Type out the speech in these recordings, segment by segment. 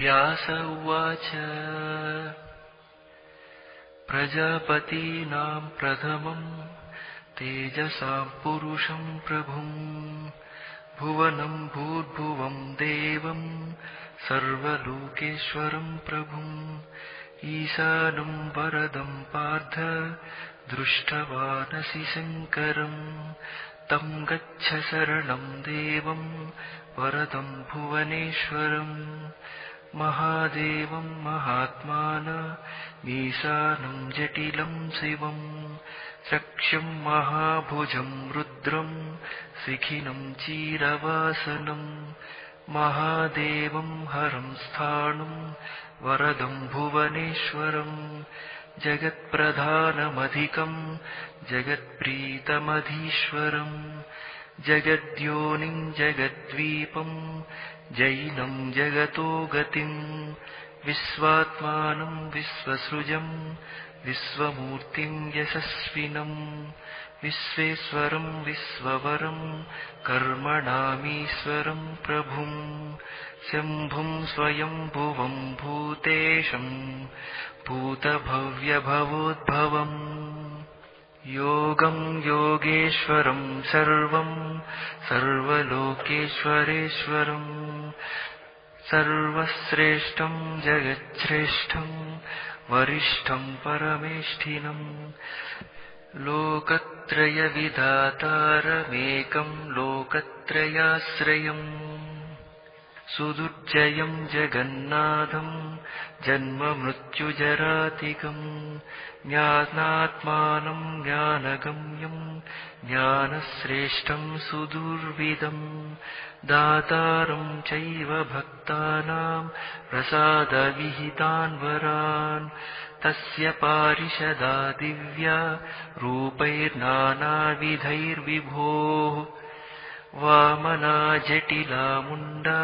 व्यास उवाच। प्रजापतीनाम् प्रथमम् तेजसाम् पुरुषम् प्रभुम् भुवनम् भूर्भुवम् देवम् सर्वलोकेश्वरम् प्रभुम् ईशानम् वरदम् पार्थ दृष्टवानसि शङ्करम् तम् गच्छ शरणम् देवम् वरदम् भुवनेश्वरम् महादेवम् महात्मान मीशानम् जटिलम् शिवम् चक्ष्यम् महाभुजम् रुद्रम् शिखिनम् चीरवासनम् महादेवम् हरम् स्थाणुम् वरदम् भुवनेश्वरम् जगत्प्रधानमधिकम् जगत्प्रीतमधीश्वरम् जगद्योनिम् जगद्वीपम् जैनम् जगतो गतिम् विश्वात्मानम् विश्वसृजम् विश्वमूर्तिम् यशस्विनम् विश्वेश्वरम् विश्ववरम् कर्मणामीश्वरम् प्रभुम् शम्भुम् स्वयम्भुवम् भूतेशम् भूतभव्यभवोद्भवम् योगम् योगेश्वरम् सर्वम् सर्वलोकेश्वरेश्वरम् सर्वश्रेष्ठम् जगच्छ्रेष्ठम् वरिष्ठम् परमेष्ठिनम् लोकत्रयविधातारमेकम् लोकत्रयाश्रयम् सुदुर्जयम् जगन्नाथम् जन्ममृत्युजरातिकम् ज्ञानात्मानम् ज्ञानगम्यम् ज्ञानश्रेष्ठम् सुदुर्विदम् दातारम् चैव भक्तानाम् प्रसादविहितान् वरान् तस्य पारिषदा दिव्या रूपैर्नानाविधैर्विभोः वामना जटिला मुण्डा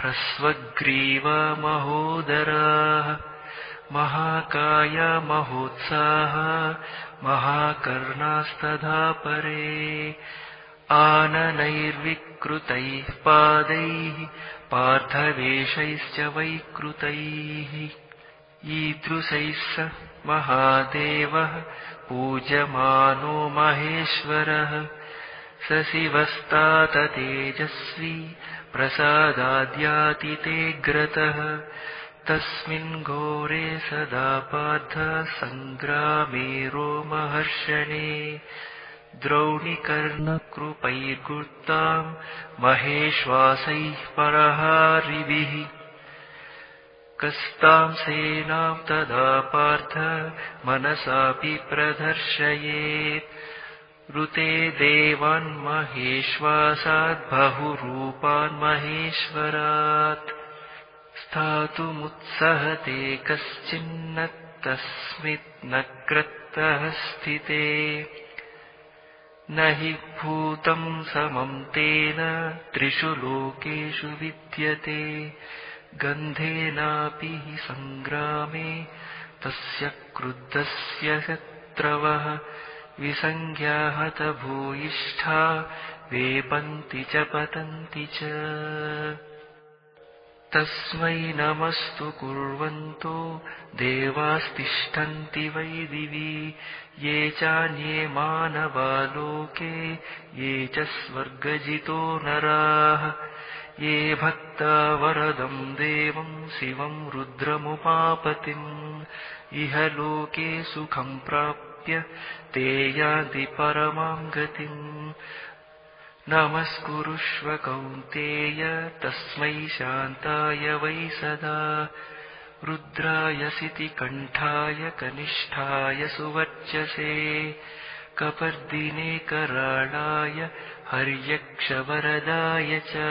ह्रस्वग्रीवा महोदराः महाकाया महोत्साहा महाकर्णास्तथा परे आननैर्विकृतैः पादैः पार्थवेषैश्च वैकृतैः ईदृशैः स महादेवः पूज्यमानो महेश्वरः स शिवस्ताततेजस्वी प्रसादाद्यातितेऽग्रतः तस्मिन् घोरे सदा पार्थ सङ्ग्रामे रोमहर्षणे द्रौणिकर्णकृपैर्गुप्ताम् महेश्वासैः परहारिभिः। कस्ताम् सेनाम् तदा पार्थ मनसापि प्रदर्शयेत् ऋते देवान् महेश्वासाद्बहुरूपान् महेश्वरात् स्थातुमुत्सहते कश्चिन्न तस्मिन्नक्रतः स्थिते। न हि भूतम् समम् तेन त्रिषु लोकेषु विद्यते। गन्धेनापि हि सङ्ग्रामे तस्य क्रुद्धस्य शत्रवः विसङ्ख्याहतभूयिष्ठा वेपन्ति च पतन्ति च। तस्मै नमस्तु कुर्वन्तो देवास्तिष्ठन्ति वै दिवि। ये चान्ये मानवालोके ये च स्वर्गजितो नराः। ये भक्ता वरदम् देवम् शिवम् रुद्रमुपापतिम्। इह लोके सुखम् ते यान्ति परमाम् गतिम् नमस्कुरुष्व कौन्तेय तस्मै शान्ताय वै सदा रुद्राय सितिकण्ठाय कनिष्ठाय सुवर्चसे कपर्दिने कराळाय हर्यक्षवरदाय च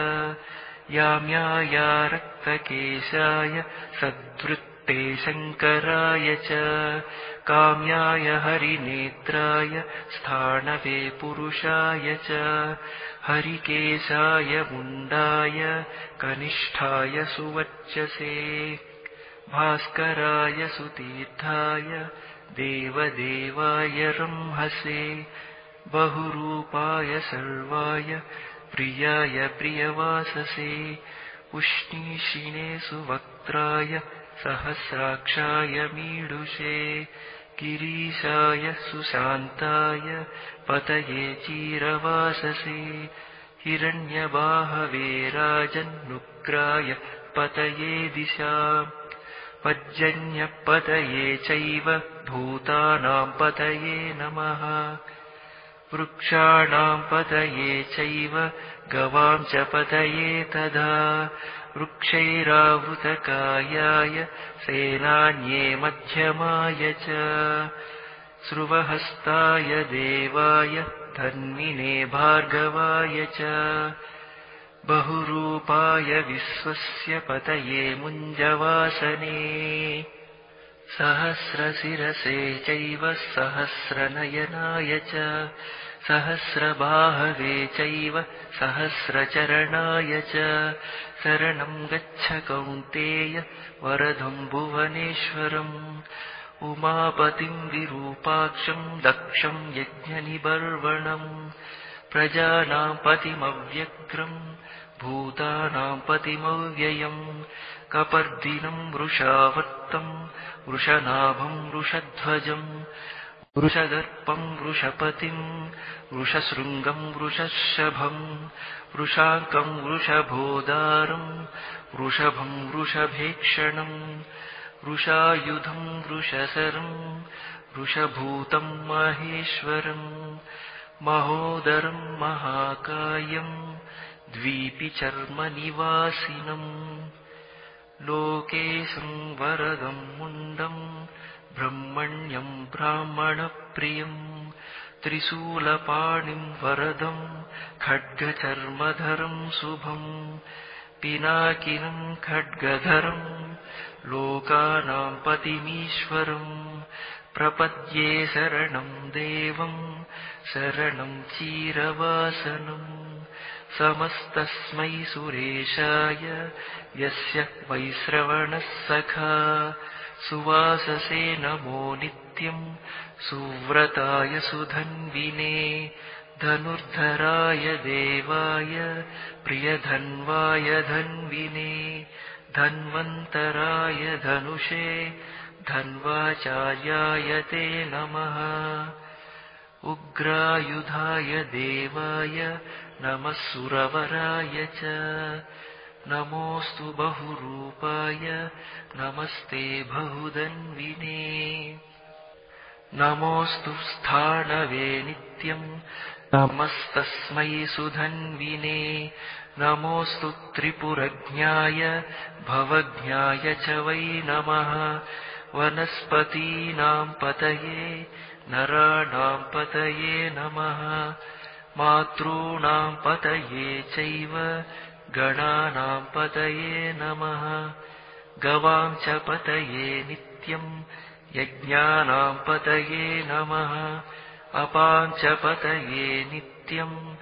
याम्याया रक्तकेशाय सद्वृत्ते शङ्कराय च काम्याय हरिनेत्राय स्थाणवे पुरुषाय च हरिकेशाय मुण्डाय कनिष्ठाय सुवर्चसे भास्कराय सुतीर्थाय देवदेवाय रंहसे बहुरूपाय सर्वाय प्रियाय प्रियवाससे उष्णीषिणे सुवक्त्राय सहस्राक्षाय मीडुषे गिरीशाय सुशान्ताय पतये चीरवाससे हिरण्यबाहवे राजन्नुग्राय पतये दिशा पज्जन्यपतये चैव भूतानाम् पतये नमः। वृक्षाणाम् पतये चैव गवाम् च पतये तदा वृक्षैरावृतकायाय सेनान्ये मध्यमाय च स्रुवहस्ताय देवाय धन्विने भार्गवाय च बहुरूपाय विश्वस्य पतये मुञ्जवासने सहस्रशिरसे चैव सहस्रनयनाय च सहस्रबाहवे चैव सहस्रचरणाय च। शरणम् गच्छ कौन्तेय वरदम् भुवनेश्वरम्। उमापतिम् विरूपाक्षम् दक्षम् यज्ञनिबर्वणम्। प्रजानाम् पतिमव्यग्रम् भूतानाम् पतिमव्ययम्। कपर्दिनम् वृषावर्तम् वृषनाभम् वृषध्वजम् वृषदर्पम् वृषपतिम् वृषशृङ्गम् वृषशभम् वृषाङ्कम् वृषभोदारम् वृषभम् वृषभेक्षणम् वृषायुधम् वृषसरम् वृषभूतम् माहेश्वरम् महोदरम् महाकायम् द्वीपिचर्मनिवासिनम् लोके संवरदम् मुण्डम् ब्रह्मण्यम् ब्राह्मणप्रियम् त्रिशूलपाणिम् वरदम् खड्गचर्मधरम् शुभम् पिनाकिनम् खड्गधरम् लोकानाम् पतिमीश्वरम् प्रपद्ये शरणम् देवम् शरणम् चीरवासनम् समस्तस्मै सुरेशाय यस्य वैश्रवणः सखा सुवाससे नमो नित्यम् सुव्रताय सुधन्विने धनुर्धराय देवाय प्रियधन्वाय धन्विने धन्वन्तराय धनुषे धन्वाचार्याय ते नमः। उग्रायुधाय देवाय नमः सुरवराय च नमोऽस्तु बहुरूपाय नमस्ते बहुधन्विने। नमोऽस्तु स्थाणवे नित्यम् नमस्तस्मै सुधन्विने। नमोऽस्तु त्रिपुरज्ञाय भवज्ञाय च वै नमः। वनस्पतीनाम् पतये नराणाम् पतये नमः। मातॄणाम् पतये चैव गणानाम् पतये नमः। गवाम् च पतये नित्यम् यज्ञानाम् पतये नमः। अपाम् च पतये नित्यम्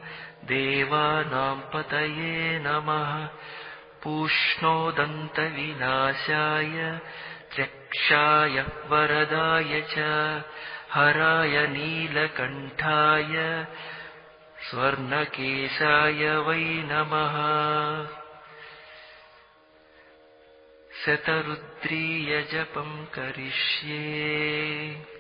देवानाम् पतये नमः। पूष्णोदन्तविनाशाय चक्षाय वरदाय च। हराय नीलकण्ठाय स्वर्णकेशाय वै नमः। शतरुद्रीयजपम् करिष्ये